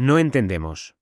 No entendemos.